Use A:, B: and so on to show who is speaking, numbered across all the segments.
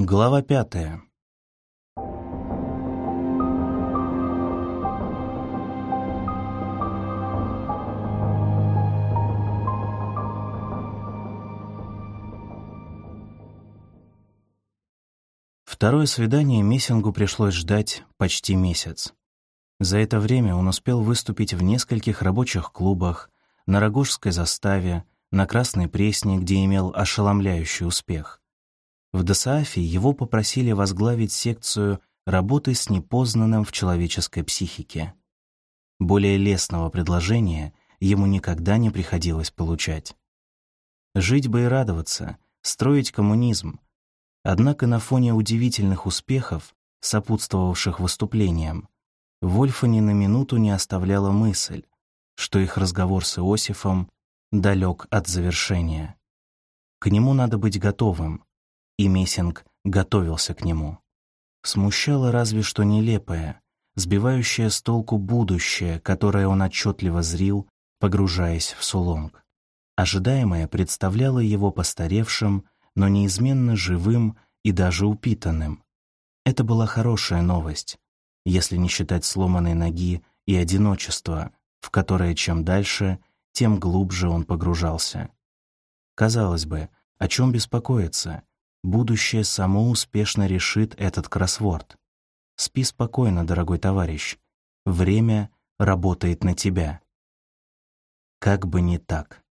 A: Глава пятая. Второе свидание Мессингу пришлось ждать почти месяц. За это время он успел выступить в нескольких рабочих клубах, на Рогожской заставе, на Красной Пресне, где имел ошеломляющий успех. В Досаафе его попросили возглавить секцию работы с непознанным в человеческой психике. Более лестного предложения ему никогда не приходилось получать. Жить бы и радоваться, строить коммунизм. Однако на фоне удивительных успехов, сопутствовавших выступлениям, Вольфа ни на минуту не оставляла мысль, что их разговор с Иосифом далек от завершения. К нему надо быть готовым, и Мессинг готовился к нему. Смущало разве что нелепое, сбивающее с толку будущее, которое он отчетливо зрил, погружаясь в Сулонг. Ожидаемое представляло его постаревшим, но неизменно живым и даже упитанным. Это была хорошая новость, если не считать сломанной ноги и одиночества, в которое чем дальше, тем глубже он погружался. Казалось бы, о чем беспокоиться? Будущее само успешно решит этот кроссворд. Спи спокойно, дорогой товарищ. Время работает на тебя. Как бы не так.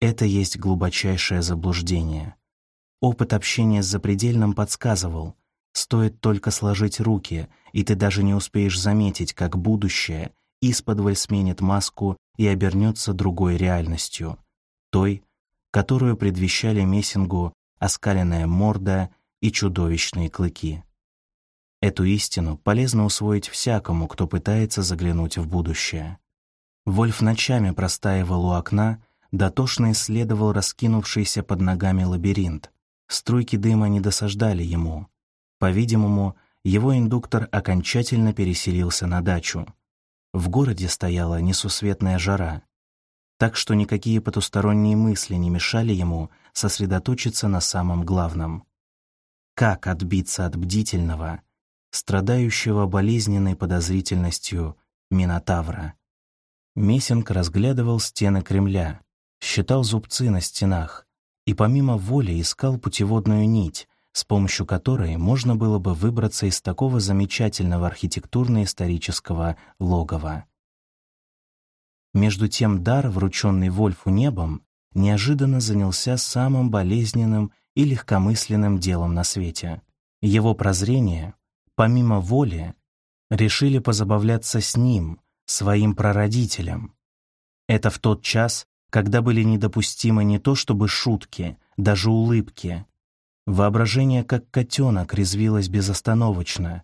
A: Это есть глубочайшее заблуждение. Опыт общения с запредельным подсказывал, стоит только сложить руки, и ты даже не успеешь заметить, как будущее исподволь сменит маску и обернется другой реальностью, той, которую предвещали Мессингу оскаленная морда и чудовищные клыки. Эту истину полезно усвоить всякому, кто пытается заглянуть в будущее. Вольф ночами простаивал у окна, дотошно исследовал раскинувшийся под ногами лабиринт. Струйки дыма не досаждали ему. По-видимому, его индуктор окончательно переселился на дачу. В городе стояла несусветная жара так что никакие потусторонние мысли не мешали ему сосредоточиться на самом главном. Как отбиться от бдительного, страдающего болезненной подозрительностью Минотавра? Мессинг разглядывал стены Кремля, считал зубцы на стенах и помимо воли искал путеводную нить, с помощью которой можно было бы выбраться из такого замечательного архитектурно-исторического логова. Между тем дар, врученный Вольфу небом, неожиданно занялся самым болезненным и легкомысленным делом на свете. Его прозрение, помимо воли, решили позабавляться с ним, своим прародителем. Это в тот час, когда были недопустимы не то чтобы шутки, даже улыбки. Воображение, как котенок, резвилось безостановочно,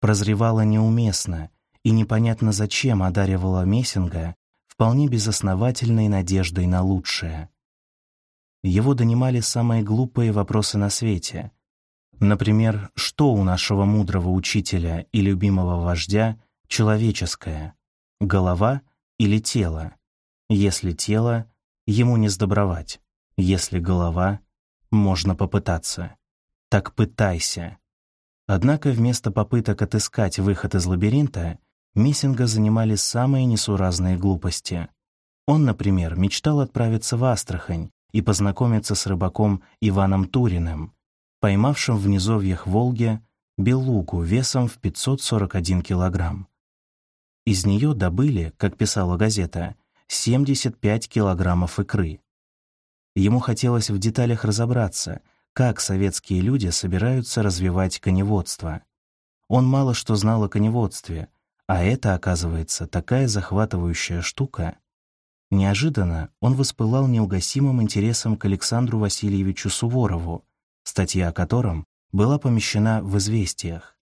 A: прозревало неуместно и непонятно зачем одаривало Мессинга вполне безосновательной надеждой на лучшее. Его донимали самые глупые вопросы на свете. Например, что у нашего мудрого учителя и любимого вождя человеческое? Голова или тело? Если тело, ему не сдобровать. Если голова, можно попытаться. Так пытайся. Однако вместо попыток отыскать выход из лабиринта — Мессинга занимали самые несуразные глупости. Он, например, мечтал отправиться в Астрахань и познакомиться с рыбаком Иваном Туриным, поймавшим в низовьях Волги белугу весом в 541 килограмм. Из нее добыли, как писала газета, 75 килограммов икры. Ему хотелось в деталях разобраться, как советские люди собираются развивать коневодство. Он мало что знал о коневодстве — а это, оказывается, такая захватывающая штука. Неожиданно он воспылал неугасимым интересом к Александру Васильевичу Суворову, статья о котором была помещена в «Известиях».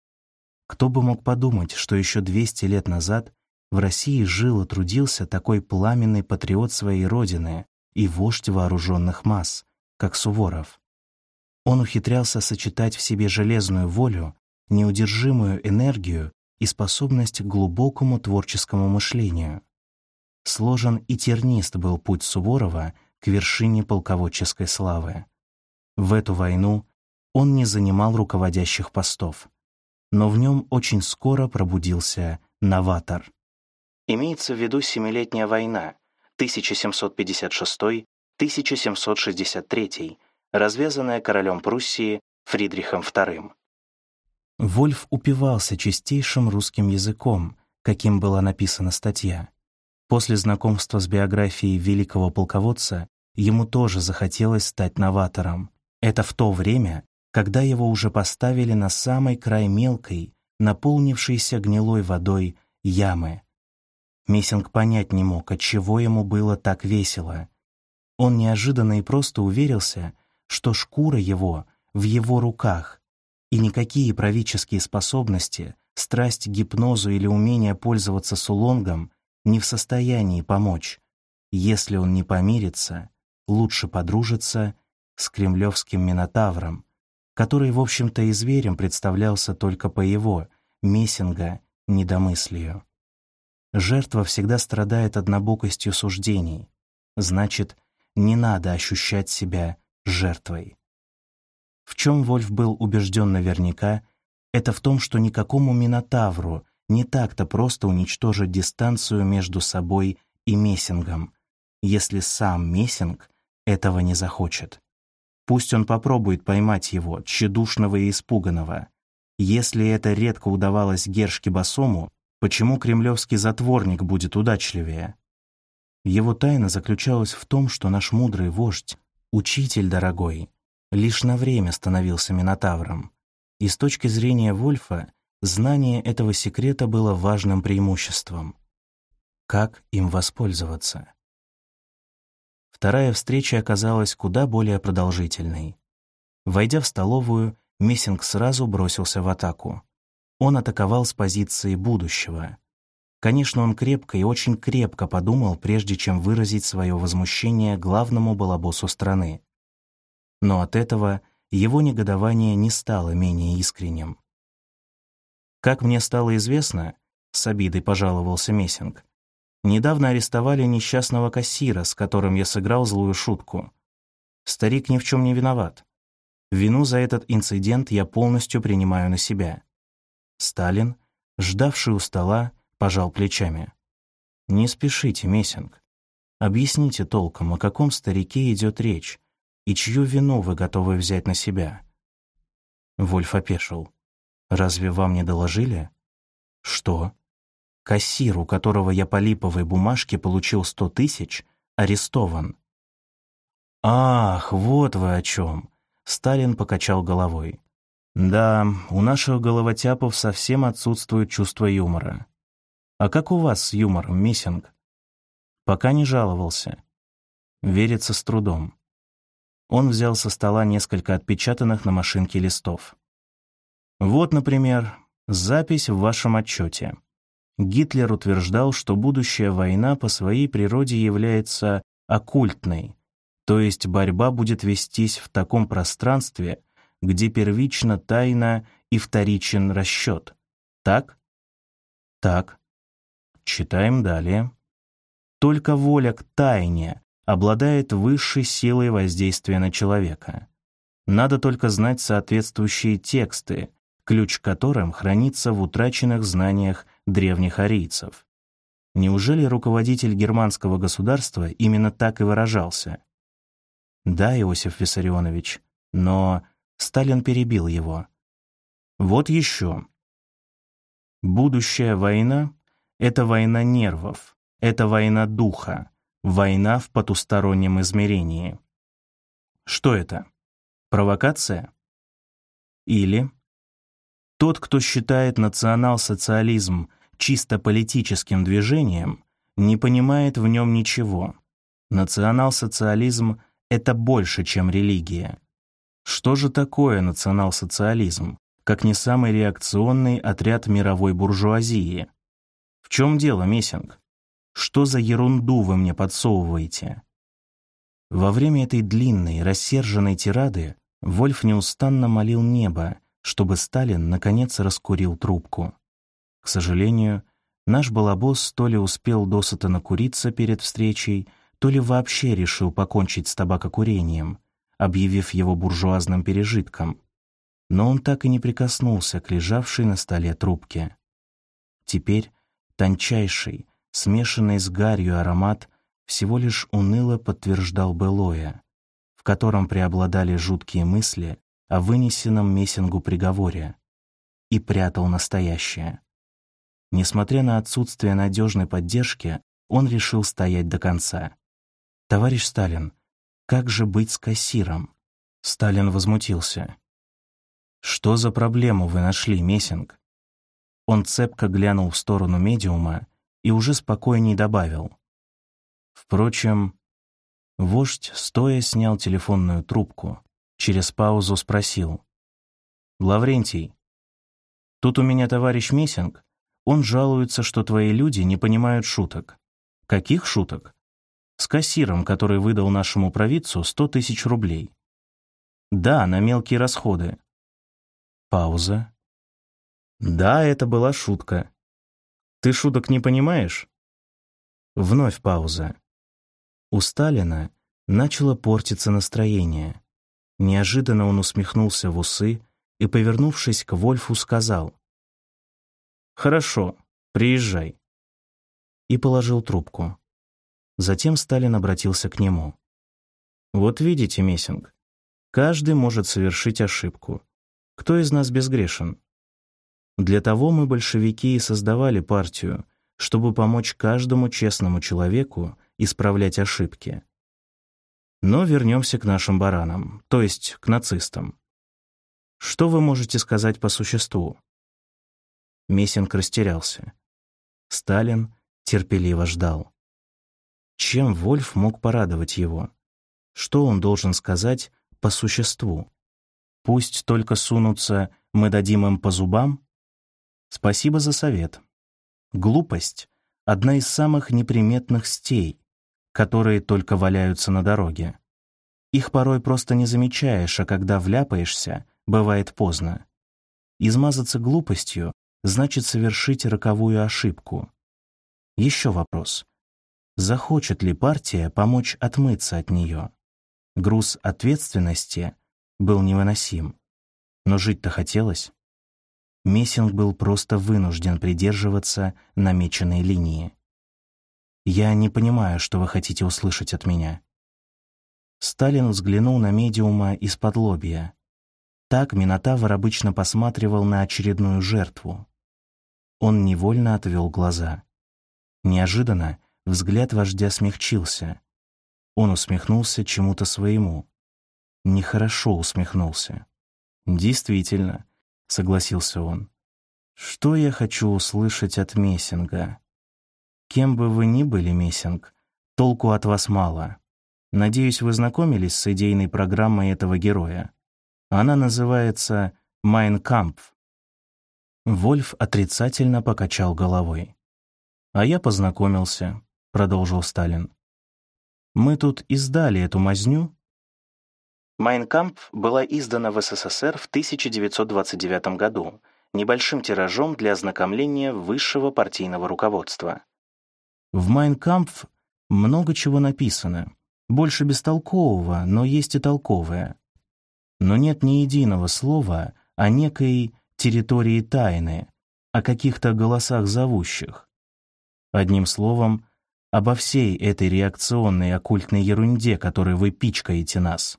A: Кто бы мог подумать, что еще 200 лет назад в России жил и трудился такой пламенный патриот своей родины и вождь вооруженных масс, как Суворов. Он ухитрялся сочетать в себе железную волю, неудержимую энергию и способность к глубокому творческому мышлению. Сложен и тернист был путь Суворова к вершине полководческой славы. В эту войну он не занимал руководящих постов. Но в нем очень скоро пробудился новатор. Имеется в виду Семилетняя война 1756-1763, развязанная королем Пруссии Фридрихом II. Вольф упивался чистейшим русским языком, каким была написана статья. После знакомства с биографией великого полководца ему тоже захотелось стать новатором. Это в то время, когда его уже поставили на самый край мелкой, наполнившейся гнилой водой ямы. Мессинг понять не мог, отчего ему было так весело. Он неожиданно и просто уверился, что шкура его в его руках, и никакие правительские способности, страсть к гипнозу или умение пользоваться сулонгом не в состоянии помочь. Если он не помирится, лучше подружиться с кремлевским Минотавром, который, в общем-то, и зверем представлялся только по его, Мессинга, недомыслию. Жертва всегда страдает однобокостью суждений. Значит, не надо ощущать себя жертвой. В чем Вольф был убежден наверняка, это в том, что никакому Минотавру не так-то просто уничтожить дистанцию между собой и Мессингом, если сам Мессинг этого не захочет. Пусть он попробует поймать его, тщедушного и испуганного. Если это редко удавалось Гершке Басому, почему кремлевский затворник будет удачливее? Его тайна заключалась в том, что наш мудрый вождь, учитель дорогой, лишь на время становился Минотавром. И с точки зрения Вольфа, знание этого секрета было важным преимуществом. Как им воспользоваться? Вторая встреча оказалась куда более продолжительной. Войдя в столовую, Мессинг сразу бросился в атаку. Он атаковал с позиции будущего. Конечно, он крепко и очень крепко подумал, прежде чем выразить свое возмущение главному балабосу страны но от этого его негодование не стало менее искренним. Как мне стало известно, с обидой пожаловался Мессинг, недавно арестовали несчастного кассира, с которым я сыграл злую шутку. Старик ни в чем не виноват. Вину за этот инцидент я полностью принимаю на себя. Сталин, ждавший у стола, пожал плечами. «Не спешите, Мессинг. Объясните толком, о каком старике идет речь, и чью вину вы готовы взять на себя?» Вольф опешил. «Разве вам не доложили?» «Что?» «Кассир, у которого я по липовой бумажке получил сто тысяч, арестован». «Ах, вот вы о чем!» Сталин покачал головой. «Да, у наших головотяпов совсем отсутствует чувство юмора. А как у вас с юмором, Миссинг?» «Пока не жаловался. Верится с трудом. Он взял со стола несколько отпечатанных на машинке листов. Вот, например, запись в вашем отчете. Гитлер утверждал, что будущая война по своей природе является оккультной, то есть борьба будет вестись в таком пространстве, где первично тайна и вторичен расчет. Так? Так. Читаем далее. Только воля к тайне обладает высшей силой воздействия на человека. Надо только знать соответствующие тексты, ключ к которым хранится в утраченных знаниях древних арийцев. Неужели руководитель германского государства именно так и выражался? Да, Иосиф Виссарионович, но Сталин перебил его. Вот еще. Будущая война — это война нервов, это война духа, Война в потустороннем измерении. Что это? Провокация? Или тот, кто считает национал-социализм чисто политическим движением, не понимает в нем ничего. Национал-социализм — это больше, чем религия. Что же такое национал-социализм, как не самый реакционный отряд мировой буржуазии? В чем дело, Мессинг? Что за ерунду вы мне подсовываете?» Во время этой длинной, рассерженной тирады Вольф неустанно молил небо, чтобы Сталин наконец раскурил трубку. К сожалению, наш балабос то ли успел досыта накуриться перед встречей, то ли вообще решил покончить с табакокурением, объявив его буржуазным пережитком. но он так и не прикоснулся к лежавшей на столе трубке. Теперь тончайший, смешанный с гарью аромат всего лишь уныло подтверждал былое, в котором преобладали жуткие мысли о вынесенном Мессингу приговоре, и прятал настоящее. Несмотря на отсутствие надежной поддержки, он решил стоять до конца. «Товарищ Сталин, как же быть с кассиром?» Сталин возмутился. «Что за проблему вы нашли, Мессинг?» Он цепко глянул в сторону медиума и уже спокойней добавил. Впрочем, вождь стоя снял телефонную трубку, через паузу спросил. «Лаврентий, тут у меня товарищ Мессинг, он жалуется, что твои люди не понимают шуток. Каких шуток? С кассиром, который выдал нашему провидцу 100 тысяч рублей. Да, на мелкие расходы. Пауза. Да, это была шутка. Ты шуток не понимаешь? Вновь пауза. У Сталина начало портиться настроение. Неожиданно он усмехнулся в усы и, повернувшись к Вольфу, сказал «Хорошо, приезжай». И положил трубку. Затем Сталин обратился к нему. «Вот видите, Мессинг, каждый может совершить ошибку. Кто из нас безгрешен? Для того мы, большевики, и создавали партию, чтобы помочь каждому честному человеку исправлять ошибки. Но вернемся к нашим баранам, то есть к нацистам. Что вы можете сказать по существу? Мессинг растерялся. Сталин терпеливо ждал. Чем Вольф мог порадовать его? Что он должен сказать по существу? Пусть только сунутся, мы дадим им по зубам? Спасибо за совет. Глупость — одна из самых неприметных стей, которые только валяются на дороге. Их порой просто не замечаешь, а когда вляпаешься, бывает поздно. Измазаться глупостью значит совершить роковую ошибку. Еще вопрос. Захочет ли партия помочь отмыться от нее? Груз ответственности был невыносим. Но жить-то хотелось. Мессинг был просто вынужден придерживаться намеченной линии. «Я не понимаю, что вы хотите услышать от меня». Сталин взглянул на медиума из-под лобья. Так Минотавр обычно посматривал на очередную жертву. Он невольно отвел глаза. Неожиданно взгляд вождя смягчился. Он усмехнулся чему-то своему. Нехорошо усмехнулся. «Действительно», — согласился он. «Что я хочу услышать от Мессинга?» Кем бы вы ни были, Мессинг, толку от вас мало. Надеюсь, вы знакомились с идейной программой этого героя. Она называется «Майн Кампф». Вольф отрицательно покачал головой. «А я познакомился», — продолжил Сталин. «Мы тут издали эту мазню». «Майн Кампф» была издана в СССР в 1929 году небольшим тиражом для ознакомления высшего партийного руководства. В «Майнкампф» много чего написано. Больше бестолкового, но есть и толковое. Но нет ни единого слова о некой территории тайны, о каких-то голосах зовущих. Одним словом, обо всей этой реакционной оккультной ерунде, которой вы пичкаете нас.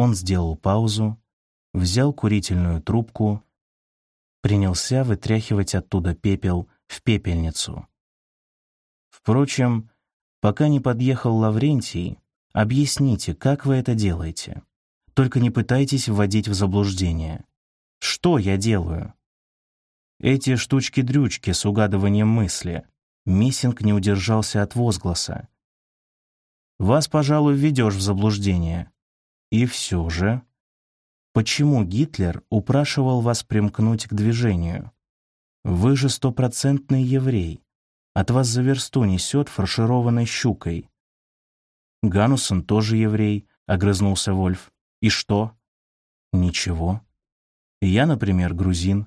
A: Он сделал паузу, взял курительную трубку, принялся вытряхивать оттуда пепел в пепельницу. Впрочем, пока не подъехал Лаврентий, объясните, как вы это делаете. Только не пытайтесь вводить в заблуждение. Что я делаю? Эти штучки-дрючки с угадыванием мысли. Миссинг не удержался от возгласа. Вас, пожалуй, введешь в заблуждение. И все же... Почему Гитлер упрашивал вас примкнуть к движению? Вы же стопроцентный еврей. От вас за версту несет фаршированной щукой. Ганусон тоже еврей, огрызнулся Вольф. И что? Ничего. Я, например, грузин.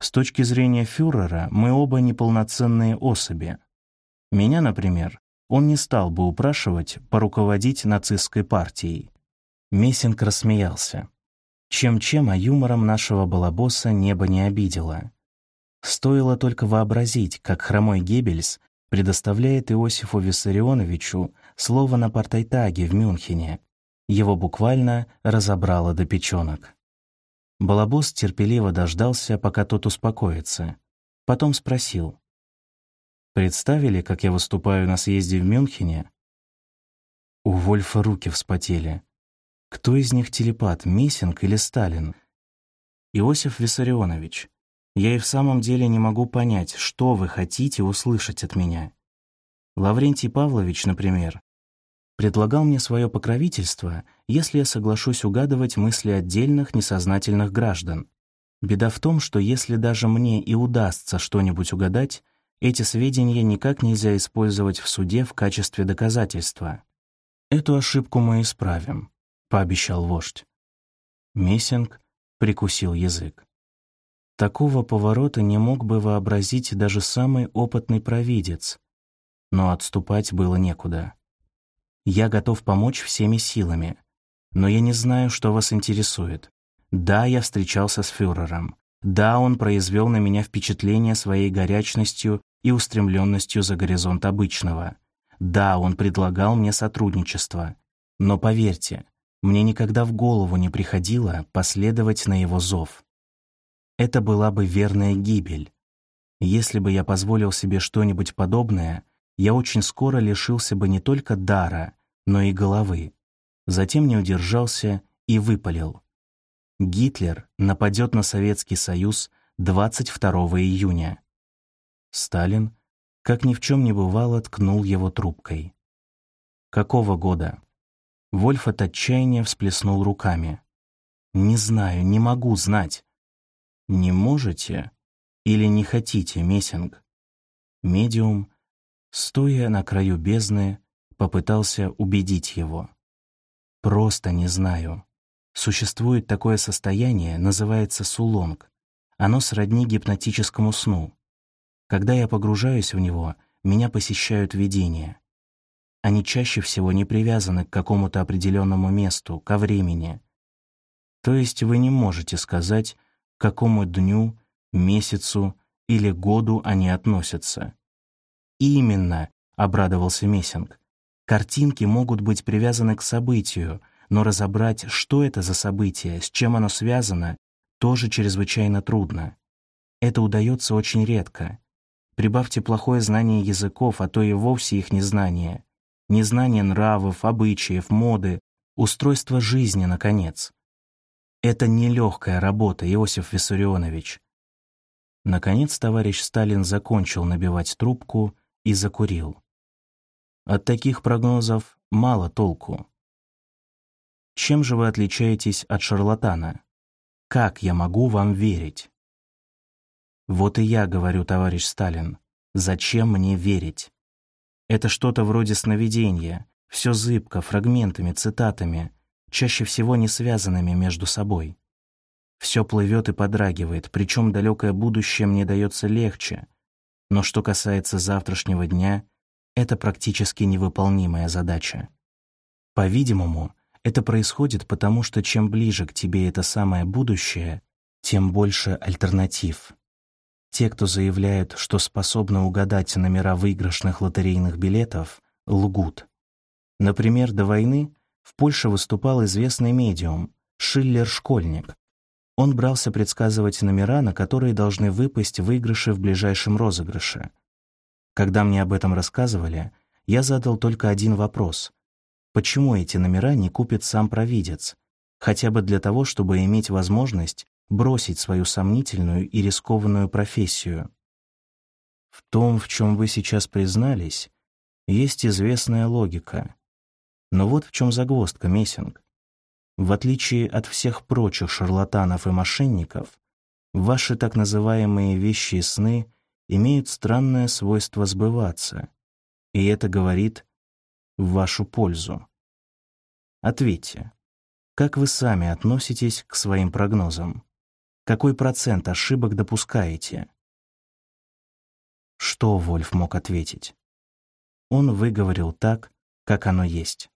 A: С точки зрения фюрера мы оба неполноценные особи. Меня, например, он не стал бы упрашивать поруководить нацистской партией. Мессинг рассмеялся. Чем-чем, а юмором нашего балабоса небо не обидело. Стоило только вообразить, как хромой Геббельс предоставляет Иосифу Виссарионовичу слово на Партайтаге в Мюнхене. Его буквально разобрало до печенок. Балабос терпеливо дождался, пока тот успокоится. Потом спросил. «Представили, как я выступаю на съезде в Мюнхене?» У Вольфа руки вспотели. Кто из них телепат, Мессинг или Сталин? Иосиф Виссарионович, я и в самом деле не могу понять, что вы хотите услышать от меня. Лаврентий Павлович, например, предлагал мне свое покровительство, если я соглашусь угадывать мысли отдельных несознательных граждан. Беда в том, что если даже мне и удастся что-нибудь угадать, эти сведения никак нельзя использовать в суде в качестве доказательства. Эту ошибку мы исправим, пообещал вождь. Мессинг прикусил язык. Такого поворота не мог бы вообразить даже самый опытный провидец, но отступать было некуда. Я готов помочь всеми силами, но я не знаю, что вас интересует. Да, я встречался с фюрером. Да, он произвел на меня впечатление своей горячностью и устремленностью за горизонт обычного. Да, он предлагал мне сотрудничество. Но поверьте, мне никогда в голову не приходило последовать на его зов это была бы верная гибель. Если бы я позволил себе что-нибудь подобное, я очень скоро лишился бы не только дара, но и головы. Затем не удержался и выпалил. Гитлер нападет на Советский Союз 22 июня. Сталин, как ни в чем не бывало, ткнул его трубкой. Какого года? Вольф от отчаяния всплеснул руками. «Не знаю, не могу знать. Не можете или не хотите мессинг? Медиум, стоя на краю бездны, попытался убедить его. Просто не знаю. Существует такое состояние, называется сулонг. Оно сродни гипнотическому сну. Когда я погружаюсь в него, меня посещают видения. Они чаще всего не привязаны к какому-то определенному месту, ко времени. То есть вы не можете сказать, какому дню, месяцу или году они относятся. «Именно», — обрадовался Мессинг, «картинки могут быть привязаны к событию, но разобрать, что это за событие, с чем оно связано, тоже чрезвычайно трудно. Это удается очень редко. Прибавьте плохое знание языков, а то и вовсе их незнание. Незнание нравов, обычаев, моды, устройства жизни, наконец. Это нелегкая работа, Иосиф Виссарионович. Наконец товарищ Сталин закончил набивать трубку и закурил. От таких прогнозов мало толку. Чем же вы отличаетесь от шарлатана? Как я могу вам верить? Вот и я говорю, товарищ Сталин, зачем мне верить? Это что-то вроде сновидения, все зыбко, фрагментами, цитатами, чаще всего не связанными между собой. Все плывет и подрагивает, причем далекое будущее мне дается легче. Но что касается завтрашнего дня, это практически невыполнимая задача. По-видимому, это происходит потому, что чем ближе к тебе это самое будущее, тем больше альтернатив. Те, кто заявляют, что способны угадать номера выигрышных лотерейных билетов, лгут. Например, до войны в Польше выступал известный медиум Шиллер-школьник. Он брался предсказывать номера, на которые должны выпасть выигрыши в ближайшем розыгрыше. Когда мне об этом рассказывали, я задал только один вопрос. Почему эти номера не купит сам провидец? Хотя бы для того, чтобы иметь возможность бросить свою сомнительную и рискованную профессию. В том, в чем вы сейчас признались, есть известная логика. Но вот в чем загвоздка, Мессинг. В отличие от всех прочих шарлатанов и мошенников, ваши так называемые вещи и сны имеют странное свойство сбываться, и это говорит в вашу пользу. Ответьте, как вы сами относитесь к своим прогнозам? Какой процент ошибок допускаете? Что Вольф мог ответить? Он выговорил так, как оно есть.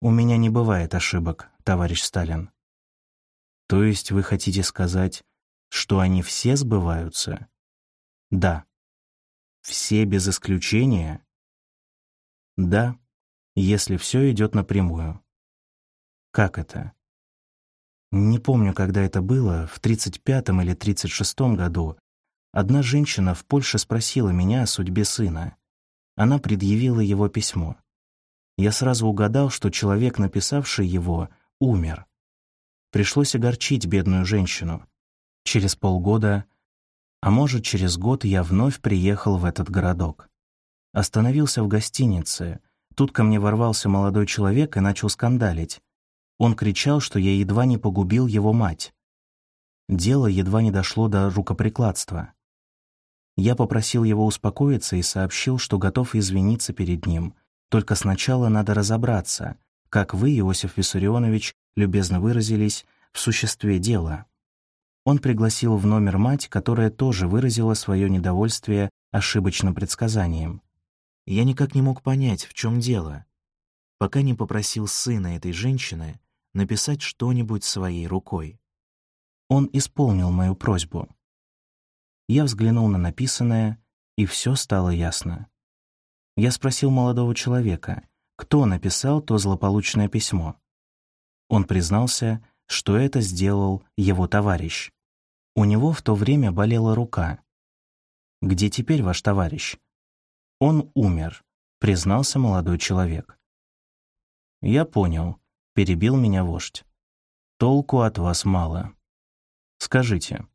A: У меня не бывает ошибок, товарищ Сталин. То есть вы хотите сказать, что они все сбываются? Да. Все без исключения? Да, если все идет напрямую. Как это? Не помню, когда это было, в 35-м или 36-м году. Одна женщина в Польше спросила меня о судьбе сына. Она предъявила его письмо. Я сразу угадал, что человек, написавший его, умер. Пришлось огорчить бедную женщину. Через полгода, а может, через год я вновь приехал в этот городок. Остановился в гостинице. Тут ко мне ворвался молодой человек и начал скандалить. Он кричал, что я едва не погубил его мать. Дело едва не дошло до рукоприкладства. Я попросил его успокоиться и сообщил, что готов извиниться перед ним. Только сначала надо разобраться, как вы, Иосиф Виссарионович, любезно выразились, в существе дела. Он пригласил в номер мать, которая тоже выразила свое недовольствие ошибочным предсказанием. Я никак не мог понять, в чем дело, пока не попросил сына этой женщины написать что-нибудь своей рукой. Он исполнил мою просьбу. Я взглянул на написанное, и все стало ясно. Я спросил молодого человека, кто написал то злополучное письмо. Он признался, что это сделал его товарищ. У него в то время болела рука. «Где теперь ваш товарищ?» «Он умер», — признался молодой человек. «Я понял», — перебил меня вождь. «Толку от вас мало. Скажите,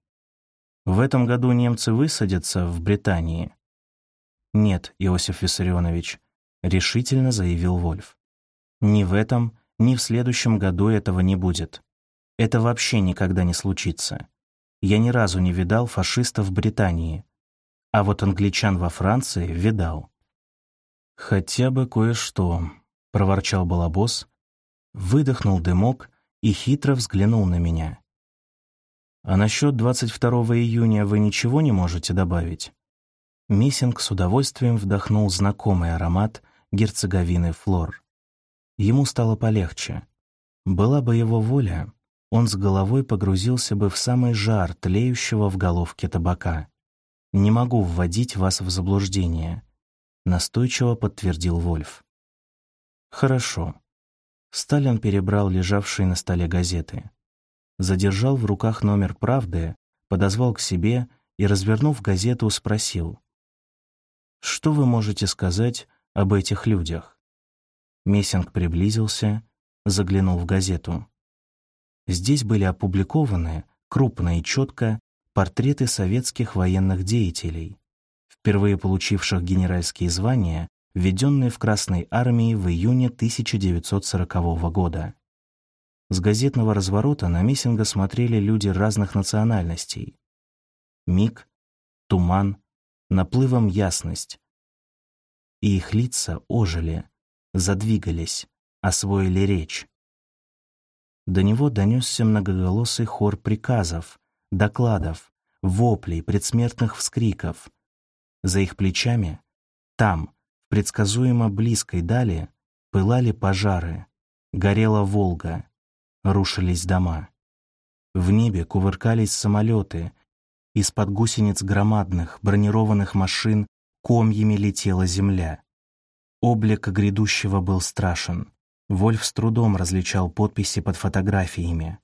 A: в этом году немцы высадятся в Британии?» «Нет, Иосиф Виссарионович», — решительно заявил Вольф. «Ни в этом, ни в следующем году этого не будет. Это вообще никогда не случится. Я ни разу не видал фашистов в Британии, а вот англичан во Франции видал. «Хотя бы кое-что», — проворчал балабос, выдохнул дымок и хитро взглянул на меня. «А насчет 22 июня вы ничего не можете добавить?» Миссинг с удовольствием вдохнул знакомый аромат герцоговины флор. Ему стало полегче. Была бы его воля, он с головой погрузился бы в самый жар тлеющего в головке табака. «Не могу вводить вас в заблуждение», — настойчиво подтвердил Вольф. «Хорошо». Сталин перебрал лежавшие на столе газеты. Задержал в руках номер «Правды», подозвал к себе и, развернув газету, спросил. «Что вы можете сказать об этих людях?» Мессинг приблизился, заглянул в газету. Здесь были опубликованы, крупно и четко, портреты советских военных деятелей, впервые получивших генеральские звания, введенные в Красной армии в июне 1940 года. С газетного разворота на Мессинга смотрели люди разных национальностей. Миг, туман, наплывом ясность. И их лица ожили, задвигались, освоили речь. До него донесся многоголосый хор приказов, докладов, воплей, предсмертных вскриков. За их плечами, там, в предсказуемо близкой дали, пылали пожары, горела Волга, рушились дома. В небе кувыркались самолеты, из-под гусениц громадных бронированных машин комьями летела земля. Облик грядущего был страшен. Вольф с трудом различал подписи под фотографиями.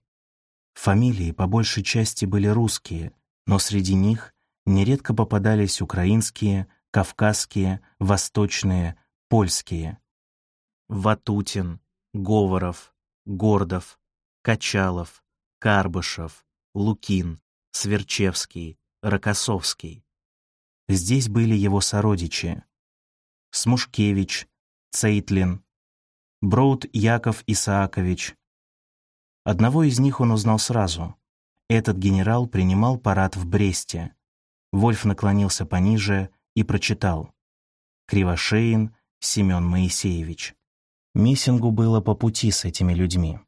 A: Фамилии по большей части были русские, но среди них нередко попадались украинские, кавказские, восточные, польские. Ватутин, Говоров, Гордов, Качалов, Карбышев, Лукин, Сверчевский, Рокоссовский. Здесь были его сородичи, Смушкевич, Цейтлин, Броуд Яков Исаакович. Одного из них он узнал сразу. Этот генерал принимал парад в Бресте. Вольф наклонился пониже и прочитал. Кривошеин Семен Моисеевич. Миссингу было по пути с этими людьми.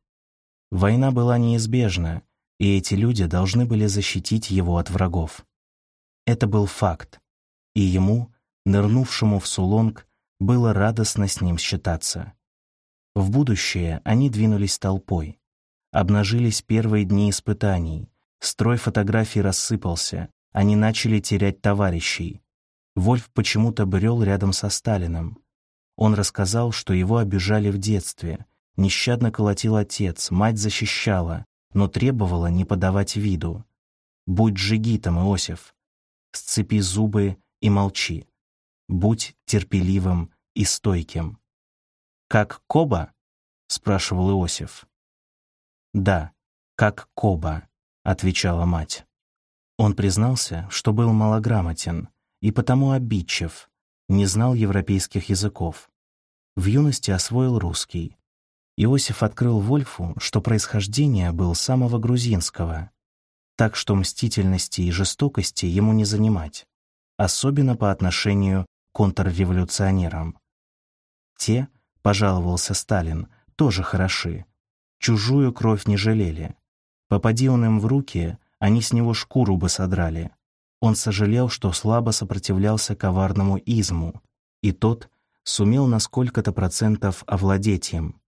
A: Война была неизбежна, и эти люди должны были защитить его от врагов. Это был факт, и ему, нырнувшему в Сулонг, было радостно с ним считаться. В будущее они двинулись толпой. Обнажились первые дни испытаний. Строй фотографий рассыпался. Они начали терять товарищей. Вольф почему-то брел рядом со Сталиным. Он рассказал, что его обижали в детстве. Нещадно колотил отец, мать защищала, но требовала не подавать виду. «Будь джигитом, Иосиф. Сцепи зубы и молчи. Будь терпеливым и стойким». «Как Коба?» — спрашивал Иосиф. «Да, как Коба», — отвечала мать. Он признался, что был малограмотен и потому обидчив, не знал европейских языков. В юности освоил русский. Иосиф открыл Вольфу, что происхождение был самого грузинского, так что мстительности и жестокости ему не занимать, особенно по отношению к контрреволюционерам. Те, пожаловался Сталин, тоже хороши, чужую кровь не жалели. Попади он им в руки, они с него шкуру бы содрали. Он сожалел, что слабо сопротивлялся коварному изму, и тот сумел на сколько-то процентов овладеть им.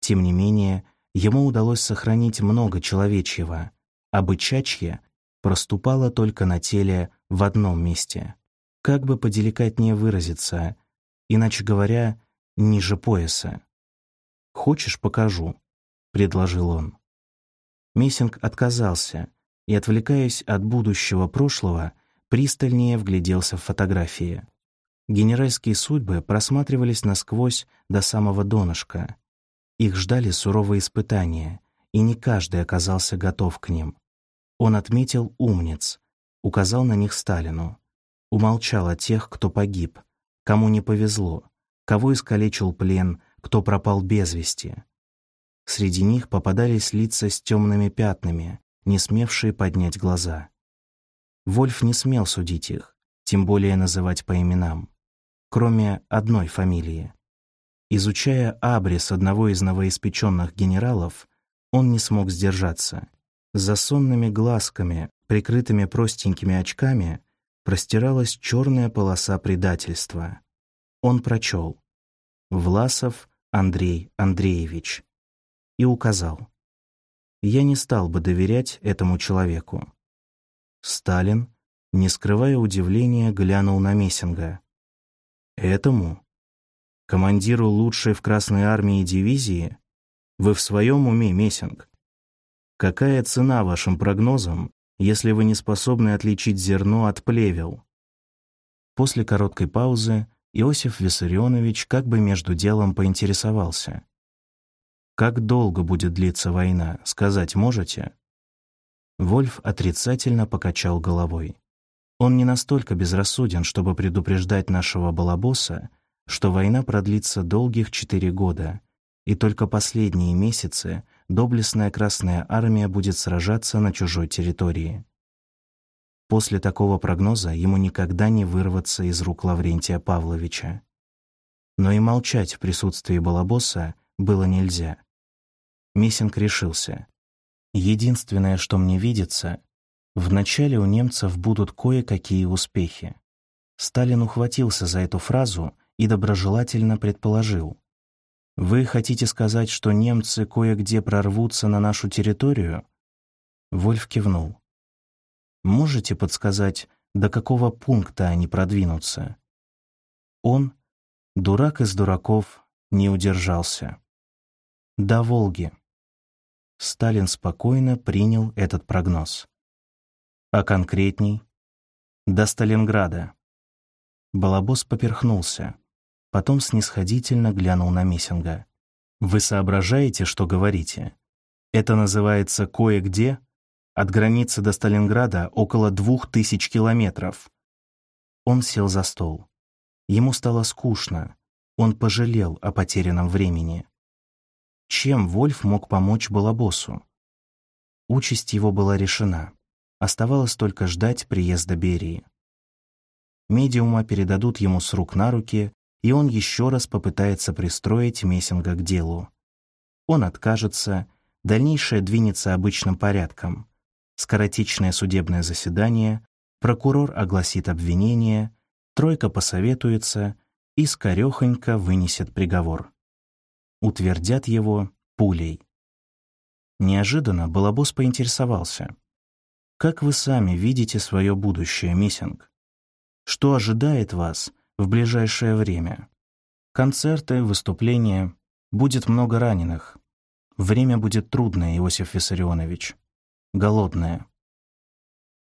A: Тем не менее, ему удалось сохранить много человечьего, а бычачье проступало только на теле в одном месте. Как бы поделикатнее выразиться, иначе говоря, ниже пояса. «Хочешь, покажу», — предложил он. Мессинг отказался, и, отвлекаясь от будущего прошлого, пристальнее вгляделся в фотографии. Генеральские судьбы просматривались насквозь до самого донышка. Их ждали суровые испытания, и не каждый оказался готов к ним. Он отметил умниц, указал на них Сталину, умолчал о тех, кто погиб, кому не повезло, кого искалечил плен, кто пропал без вести. Среди них попадались лица с темными пятнами, не смевшие поднять глаза. Вольф не смел судить их, тем более называть по именам, кроме одной фамилии. Изучая абрис одного из новоиспеченных генералов, он не смог сдержаться. За сонными глазками, прикрытыми простенькими очками, простиралась черная полоса предательства. Он прочел «Власов Андрей Андреевич» и указал я не стал бы доверять этому человеку. Сталин, не скрывая удивления, глянул на Мессинга. «Этому? Командиру лучшей в Красной армии дивизии? Вы в своем уме, Мессинг? Какая цена вашим прогнозам, если вы не способны отличить зерно от плевел?» После короткой паузы Иосиф Виссарионович как бы между делом поинтересовался. Как долго будет длиться война, сказать можете?» Вольф отрицательно покачал головой. Он не настолько безрассуден, чтобы предупреждать нашего балабоса, что война продлится долгих четыре года, и только последние месяцы доблестная Красная Армия будет сражаться на чужой территории. После такого прогноза ему никогда не вырваться из рук Лаврентия Павловича. Но и молчать в присутствии балабоса было нельзя. Мессинг решился. Единственное, что мне видится, вначале у немцев будут кое-какие успехи. Сталин ухватился за эту фразу и доброжелательно предположил. «Вы хотите сказать, что немцы кое-где прорвутся на нашу территорию?» Вольф кивнул. «Можете подсказать, до какого пункта они продвинутся?» Он, дурак из дураков, не удержался. «До Волги». Сталин спокойно принял этот прогноз. А конкретней? До Сталинграда. Балабос поперхнулся, потом снисходительно глянул на Мессинга. «Вы соображаете, что говорите? Это называется кое-где? От границы до Сталинграда около двух тысяч километров». Он сел за стол. Ему стало скучно. Он пожалел о потерянном времени. Чем Вольф мог помочь Балабосу? Участь его была решена. Оставалось только ждать приезда Берии. Медиума передадут ему с рук на руки, и он еще раз попытается пристроить Мессинга к делу. Он откажется, дальнейшее двинется обычным порядком. Скоротечное судебное заседание, прокурор огласит обвинение, тройка посоветуется и скорехонько вынесет приговор утвердят его пулей. Неожиданно Балабос поинтересовался. «Как вы сами видите свое будущее, Миссинг? Что ожидает вас в ближайшее время? Концерты, выступления, будет много раненых. Время будет трудное, Иосиф Виссарионович. Голодное».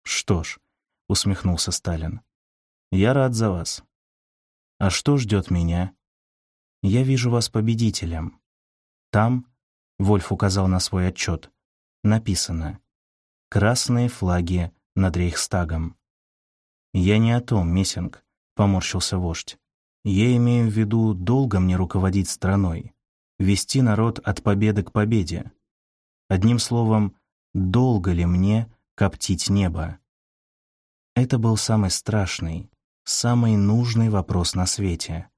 A: «Что ж», — усмехнулся Сталин, — «я рад за вас. А что ждет меня? Я вижу вас победителем. Там, — Вольф указал на свой отчет, — написано «Красные флаги над Рейхстагом». «Я не о том, Мессинг», — поморщился вождь. «Я имею в виду долго мне руководить страной, вести народ от победы к победе. Одним словом, долго ли мне коптить небо?» Это был самый страшный, самый нужный вопрос на свете.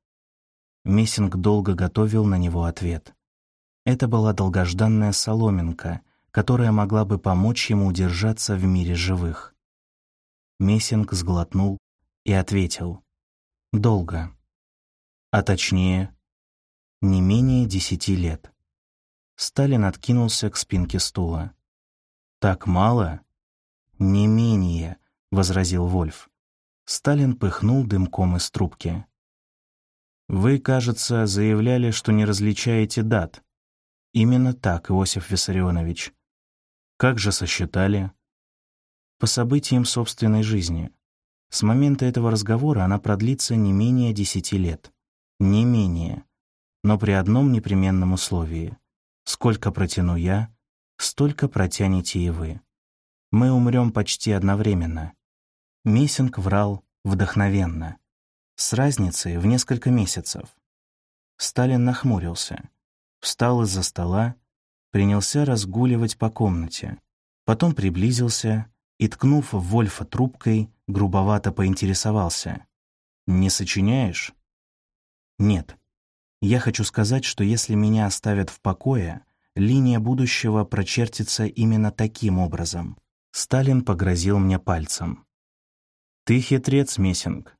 A: Мессинг долго готовил на него ответ. Это была долгожданная соломинка, которая могла бы помочь ему удержаться в мире живых. Мессинг сглотнул и ответил. «Долго. А точнее, не менее десяти лет». Сталин откинулся к спинке стула. «Так мало?» «Не менее», — возразил Вольф. Сталин пыхнул дымком из трубки. «Вы, кажется, заявляли, что не различаете дат». «Именно так, Иосиф Виссарионович». «Как же сосчитали?» по событиям собственной жизни. С момента этого разговора она продлится не менее десяти лет. Не менее. Но при одном непременном условии. Сколько протяну я, столько протянете и вы. Мы умрем почти одновременно. Мессинг врал вдохновенно. С разницей в несколько месяцев. Сталин нахмурился. Встал из-за стола, принялся разгуливать по комнате. Потом приблизился, и, ткнув Вольфа трубкой, грубовато поинтересовался. «Не сочиняешь?» «Нет. Я хочу сказать, что если меня оставят в покое, линия будущего прочертится именно таким образом». Сталин погрозил мне пальцем. «Ты хитрец, Мессинг.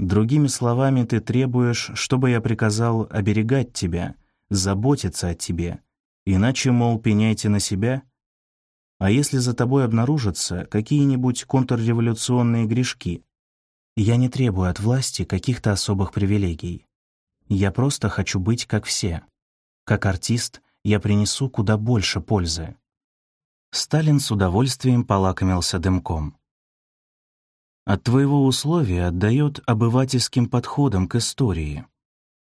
A: Другими словами, ты требуешь, чтобы я приказал оберегать тебя, заботиться о тебе, иначе, мол, пеняйте на себя?» А если за тобой обнаружатся какие-нибудь контрреволюционные грешки? Я не требую от власти каких-то особых привилегий. Я просто хочу быть как все. Как артист я принесу куда больше пользы. Сталин с удовольствием полакомился дымком. От твоего условия отдает обывательским подходом к истории,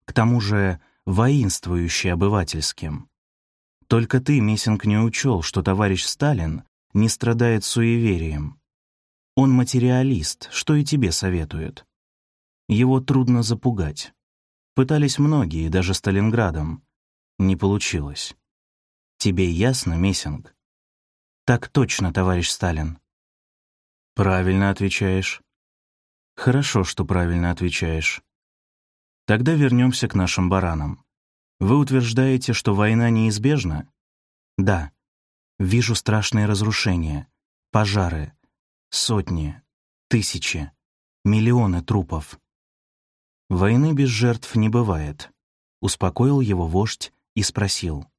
A: к тому же воинствующий обывательским. Только ты, Мессинг, не учел, что товарищ Сталин не страдает суеверием. Он материалист, что и тебе советует. Его трудно запугать. Пытались многие, даже Сталинградом. Не получилось. Тебе ясно, Мессинг? Так точно, товарищ Сталин. Правильно отвечаешь. Хорошо, что правильно отвечаешь. Тогда вернемся к нашим баранам. Вы утверждаете, что война неизбежна? Да. Вижу страшные разрушения, пожары, сотни, тысячи, миллионы трупов. Войны без жертв не бывает, успокоил его вождь и спросил.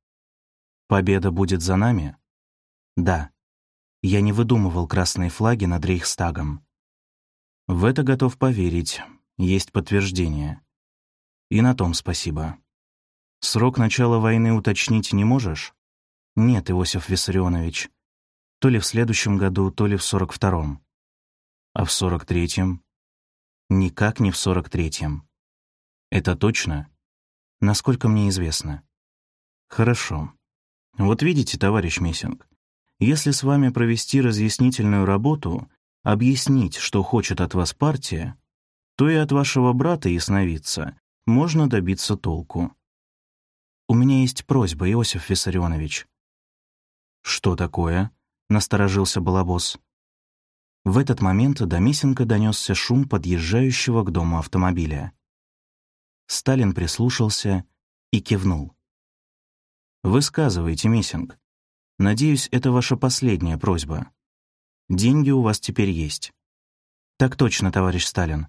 A: Победа будет за нами? Да. Я не выдумывал красные флаги над Рейхстагом. В это готов поверить, есть подтверждение. И на том спасибо. Срок начала войны уточнить не можешь? Нет, Иосиф Виссарионович. То ли в следующем году, то ли в сорок втором. А в сорок третьем? Никак не в сорок третьем. Это точно? Насколько мне известно. Хорошо. Вот видите, товарищ Мессинг, если с вами провести разъяснительную работу, объяснить, что хочет от вас партия, то и от вашего брата ясновидца можно добиться толку. «У меня есть просьба, Иосиф Виссарионович». «Что такое?» — насторожился Балабос. В этот момент до Мессинга донесся шум подъезжающего к дому автомобиля. Сталин прислушался и кивнул. «Высказывайте, Мессинг. Надеюсь, это ваша последняя просьба. Деньги у вас теперь есть». «Так точно, товарищ Сталин.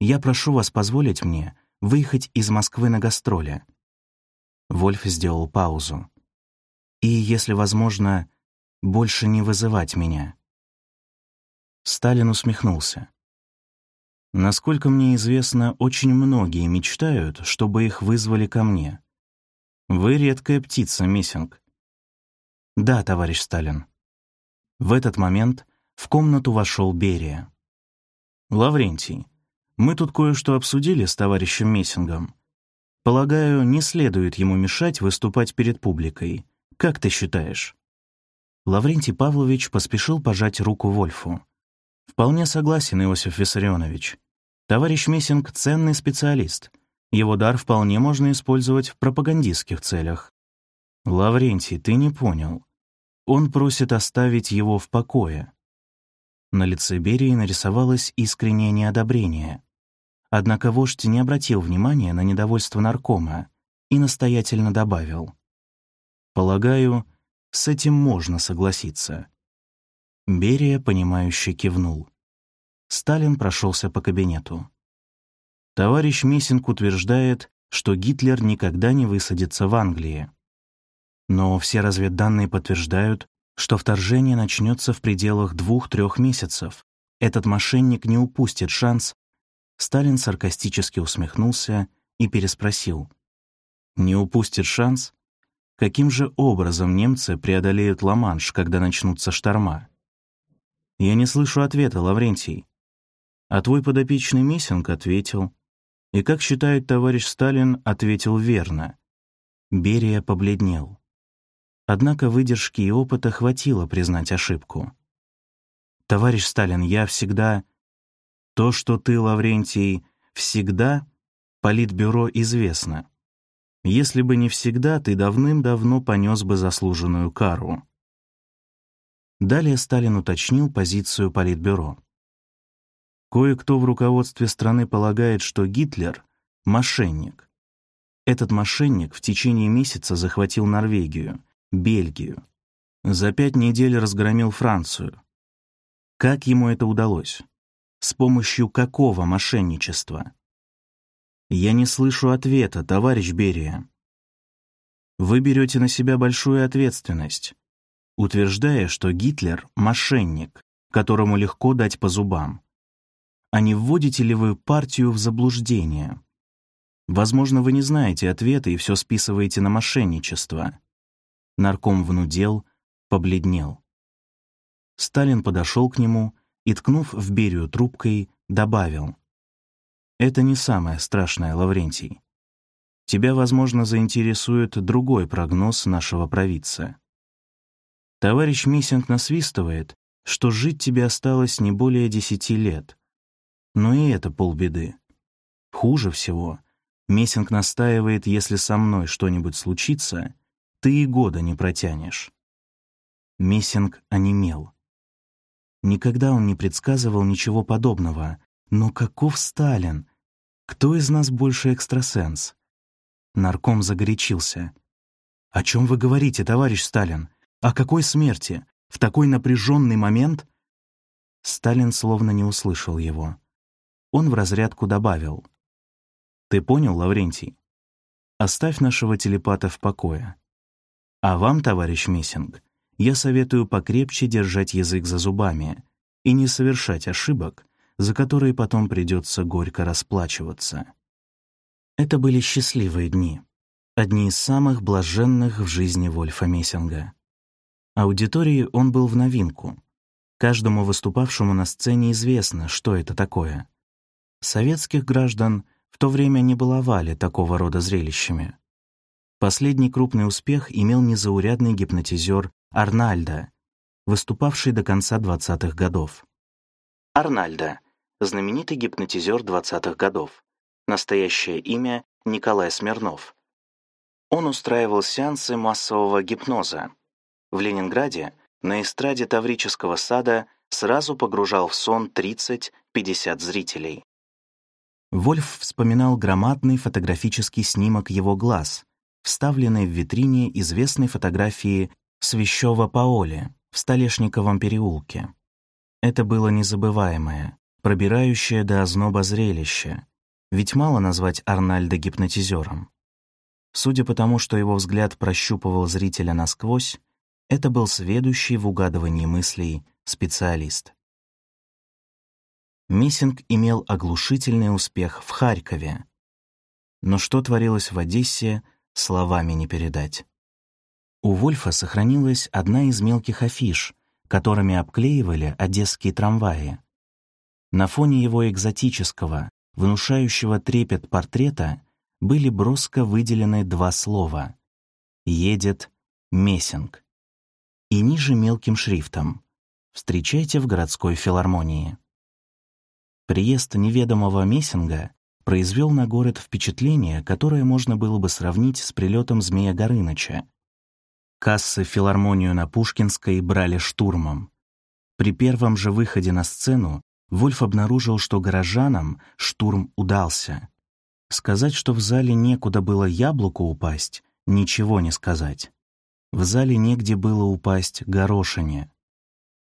A: Я прошу вас позволить мне выехать из Москвы на гастроли. Вольф сделал паузу. И, если возможно, больше не вызывать меня. Сталин усмехнулся. Насколько мне известно, очень многие мечтают, чтобы их вызвали ко мне. Вы редкая птица, Мессинг. Да, товарищ Сталин. В этот момент в комнату вошел Берия. Лаврентий, мы тут кое-что обсудили с товарищем Мессингом. Полагаю, не следует ему мешать выступать перед публикой. Как ты считаешь? Лаврентий Павлович поспешил пожать руку Вольфу. «Вполне согласен, Иосиф Виссарионович. Товарищ Мессинг — ценный специалист. Его дар вполне можно использовать в пропагандистских целях. Лаврентий, ты не понял. Он просит оставить его в покое». На лице Берии нарисовалось искреннее неодобрение. Однако вождь не обратил внимания на недовольство наркома и настоятельно добавил. «Полагаю, с этим можно согласиться». Берия, понимающе кивнул. Сталин прошелся по кабинету. Товарищ Мессинг утверждает, что Гитлер никогда не высадится в Англии. Но все разведданные подтверждают, что вторжение начнется в пределах двух-трех месяцев. Этот мошенник не упустит шанс Сталин саркастически усмехнулся и переспросил. «Не упустит шанс? Каким же образом немцы преодолеют Ла-Манш, когда начнутся шторма?» «Я не слышу ответа, Лаврентий». А твой подопечный Мессинг ответил. И, как считает товарищ Сталин, ответил верно. Берия побледнел. Однако выдержки и опыта хватило признать ошибку. «Товарищ Сталин, я всегда...» То, что ты, Лаврентий, всегда, Политбюро известно. Если бы не всегда, ты давным-давно понес бы заслуженную кару. Далее Сталин уточнил позицию Политбюро. Кое-кто в руководстве страны полагает, что Гитлер — мошенник. Этот мошенник в течение месяца захватил Норвегию, Бельгию. За пять недель разгромил Францию. Как ему это удалось? С помощью какого мошенничества? Я не слышу ответа, товарищ Берия. Вы берете на себя большую ответственность, утверждая, что Гитлер — мошенник, которому легко дать по зубам. А не вводите ли вы партию в заблуждение? Возможно, вы не знаете ответа и все списываете на мошенничество. Нарком внудел, побледнел. Сталин подошел к нему и, ткнув в Берию трубкой, добавил. «Это не самое страшное, Лаврентий. Тебя, возможно, заинтересует другой прогноз нашего провидца. Товарищ Миссинг насвистывает, что жить тебе осталось не более десяти лет. Но и это полбеды. Хуже всего, Мессинг настаивает, если со мной что-нибудь случится, ты и года не протянешь. Мессинг онемел. Никогда он не предсказывал ничего подобного. Но каков Сталин? Кто из нас больше экстрасенс? Нарком загорячился. «О чем вы говорите, товарищ Сталин? О какой смерти? В такой напряженный момент?» Сталин словно не услышал его. Он в разрядку добавил. «Ты понял, Лаврентий? Оставь нашего телепата в покое. А вам, товарищ Миссинг, я советую покрепче держать язык за зубами и не совершать ошибок, за которые потом придется горько расплачиваться. Это были счастливые дни, одни из самых блаженных в жизни Вольфа Мессинга. Аудитории он был в новинку. Каждому выступавшему на сцене известно, что это такое. Советских граждан в то время не баловали такого рода зрелищами. Последний крупный успех имел незаурядный гипнотизер Арнальда, выступавший до конца 20-х годов. Арнальда — знаменитый гипнотизер 20-х годов. Настоящее имя — Николай Смирнов. Он устраивал сеансы массового гипноза. В Ленинграде на эстраде Таврического сада сразу погружал в сон 30-50 зрителей. Вольф вспоминал громадный фотографический снимок его глаз, вставленный в витрине известной фотографии Свящева Паоли в Столешниковом переулке. Это было незабываемое, пробирающее до озноба зрелище, ведь мало назвать Арнальда гипнотизером. Судя по тому, что его взгляд прощупывал зрителя насквозь, это был сведущий в угадывании мыслей специалист. Миссинг имел оглушительный успех в Харькове. Но что творилось в Одессе, словами не передать. У Вольфа сохранилась одна из мелких афиш, которыми обклеивали одесские трамваи. На фоне его экзотического, внушающего трепет портрета были броско выделены два слова «Едет Мессинг» и ниже мелким шрифтом «Встречайте в городской филармонии». Приезд неведомого Мессинга произвел на город впечатление, которое можно было бы сравнить с прилетом Змея Горыныча. Кассы филармонию на Пушкинской брали штурмом. При первом же выходе на сцену Вольф обнаружил, что горожанам штурм удался. Сказать, что в зале некуда было яблоку упасть, ничего не сказать. В зале негде было упасть горошине.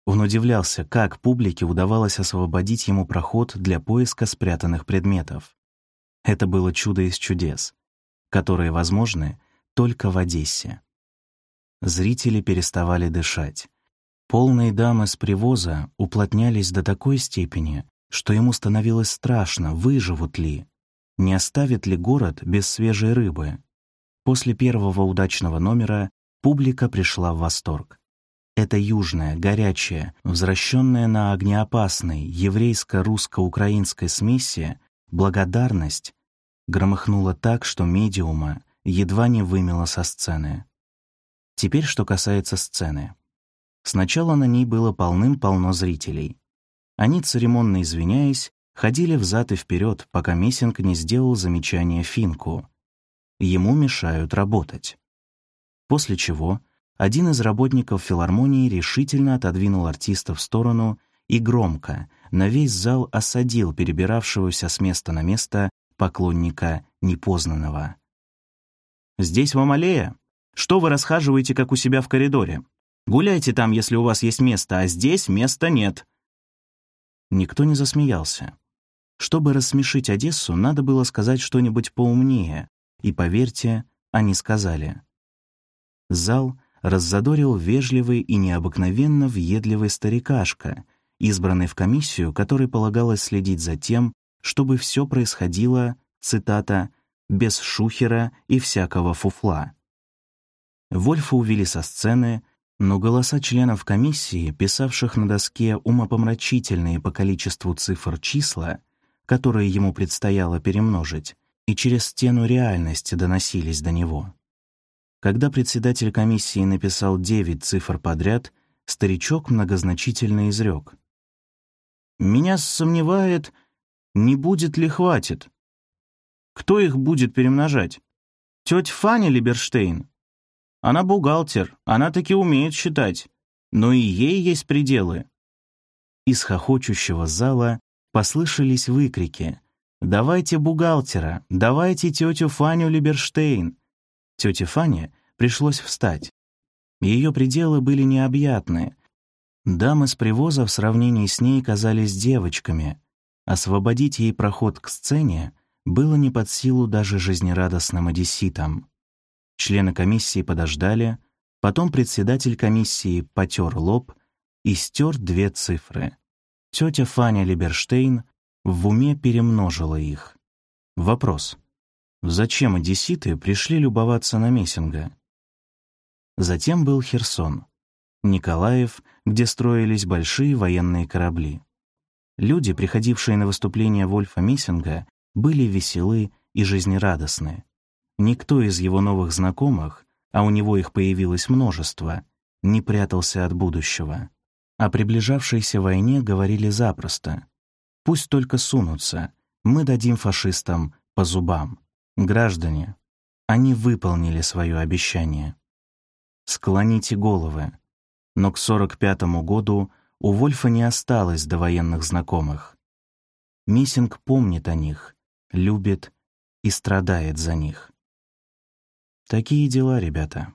A: Он удивлялся, как публике удавалось освободить ему проход для поиска спрятанных предметов. Это было чудо из чудес, которые возможны только в Одессе. Зрители переставали дышать. Полные дамы с привоза уплотнялись до такой степени, что ему становилось страшно, выживут ли, не оставит ли город без свежей рыбы. После первого удачного номера публика пришла в восторг. Эта южная, горячая, возвращенная на огнеопасной еврейско-русско-украинской смеси благодарность громыхнула так, что медиума едва не вымела со сцены. Теперь, что касается сцены. Сначала на ней было полным-полно зрителей. Они, церемонно извиняясь, ходили взад и вперед, пока Мессинг не сделал замечание Финку. Ему мешают работать. После чего один из работников филармонии решительно отодвинул артиста в сторону и громко на весь зал осадил перебиравшегося с места на место поклонника непознанного. «Здесь вам аллея. Что вы расхаживаете, как у себя в коридоре? Гуляйте там, если у вас есть место, а здесь места нет». Никто не засмеялся. Чтобы рассмешить Одессу, надо было сказать что-нибудь поумнее, и, поверьте, они сказали. Зал раззадорил вежливый и необыкновенно въедливый старикашка, избранный в комиссию, которой полагалось следить за тем, чтобы все происходило, цитата, «без шухера и всякого фуфла». Вольфа увели со сцены, но голоса членов комиссии, писавших на доске умопомрачительные по количеству цифр числа, которые ему предстояло перемножить, и через стену реальности доносились до него. Когда председатель комиссии написал девять цифр подряд, старичок многозначительно изрек. «Меня сомневает, не будет ли хватит. Кто их будет перемножать? Тетя Фаня Либерштейн? Она бухгалтер, она таки умеет считать, но и ей есть пределы». Из хохочущего зала послышались выкрики. «Давайте бухгалтера! Давайте тетю Фаню Либерштейн!» Тете Фане пришлось встать. Ее пределы были необъятны. Дамы с привоза в сравнении с ней казались девочками. Освободить ей проход к сцене было не под силу даже жизнерадостным одесситам. Члены комиссии подождали, потом председатель комиссии потер лоб и стер две цифры. Тетя Фаня Либерштейн в уме перемножила их. Вопрос. Зачем одесситы пришли любоваться на Мессинга? Затем был Херсон, Николаев, где строились большие военные корабли. Люди, приходившие на выступление Вольфа Мессинга, были веселы и жизнерадостны. Никто из его новых знакомых, а у него их появилось множество, не прятался от будущего. О приближавшейся войне говорили запросто. Пусть только сунутся, мы дадим фашистам по зубам. Граждане, они выполнили свое обещание. Склоните головы. Но к 45-му году у Вольфа не осталось довоенных знакомых. Миссинг помнит о них, любит и страдает за них. Такие дела, ребята.